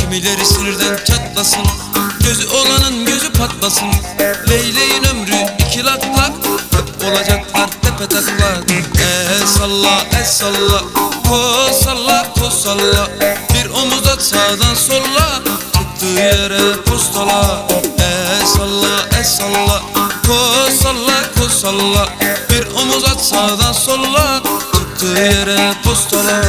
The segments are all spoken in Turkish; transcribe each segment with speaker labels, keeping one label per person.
Speaker 1: Kimileri sinirden çatlasın. Gözü olanın gözü patlasın. Leyleğin ömrü iki lak lak. Hep olacaklar tepe taklak El salla el salla. Ko salla ko salla. Bir omuz at sağdan solla. Çıktığı yere postala. El salla el salla. Ko salla ko salla. Bir omuz at sağdan solla. Çıktığı yere postala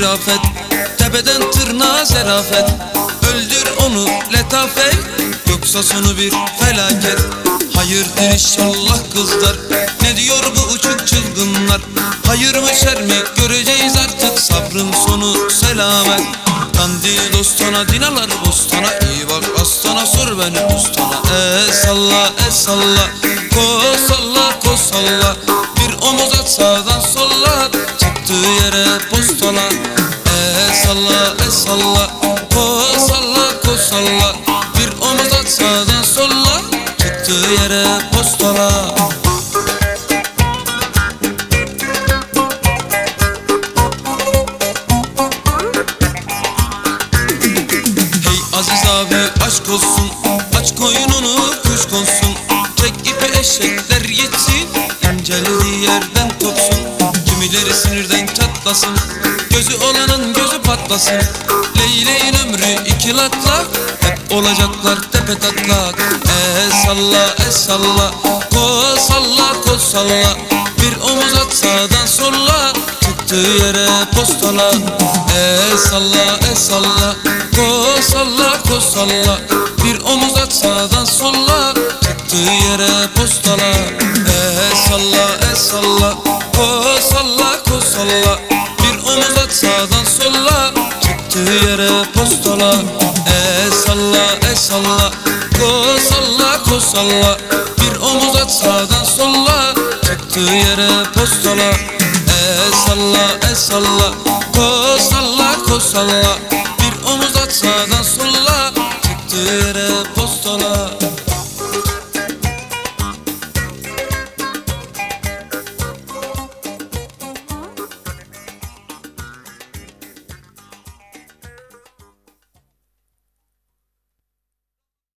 Speaker 1: bir afet Tepeden tırnağa zerafet. Öldür onu letafet. Yoksa sonu bir felaket. Hayırdır inşallah kızlar. Ne diyor bu uçuk çılgınlar? Hayır mı şer mi? Göreceğiz artık. Sabrın sonu selamet. Kandil dostana dinalar bostana. İyi bak aslana sor beni ustana. E salla e salla. Ko salla ko salla. Bir omuz at sağdan solla. Çıktığı yere E salla e salla. Ko salla ko salla. Bir omuz at sağdan solla. Çıktığı yere postala. Hey Aziz abi aşk olsun. Aç koyununu kuş konsun. Çek ipi eşekler geçsin İncelediği yerden kopsun. Kimileri sinirden çatlasın Gözü olanın gözü patlasın. Leyleğin ömrü iki lak Hep olacaklar tepe taklak E salla e salla. Ko salla ko salla. Bir omuz at sağdan solla. Çıktığı yere postala E salla e salla. Ko salla ko salla. Bir omuz at sağdan solla. Çıktığı yere postala E salla e salla. Ko salla ko salla. Bir omuz yere postala. E salla e salla. Ko salla ko salla. Bir omuz at sağdan solla. Çıktığı yere postala. E salla e salla. Ko salla ko salla. Bir omuz at sağdan solla. Çıktığı yere postala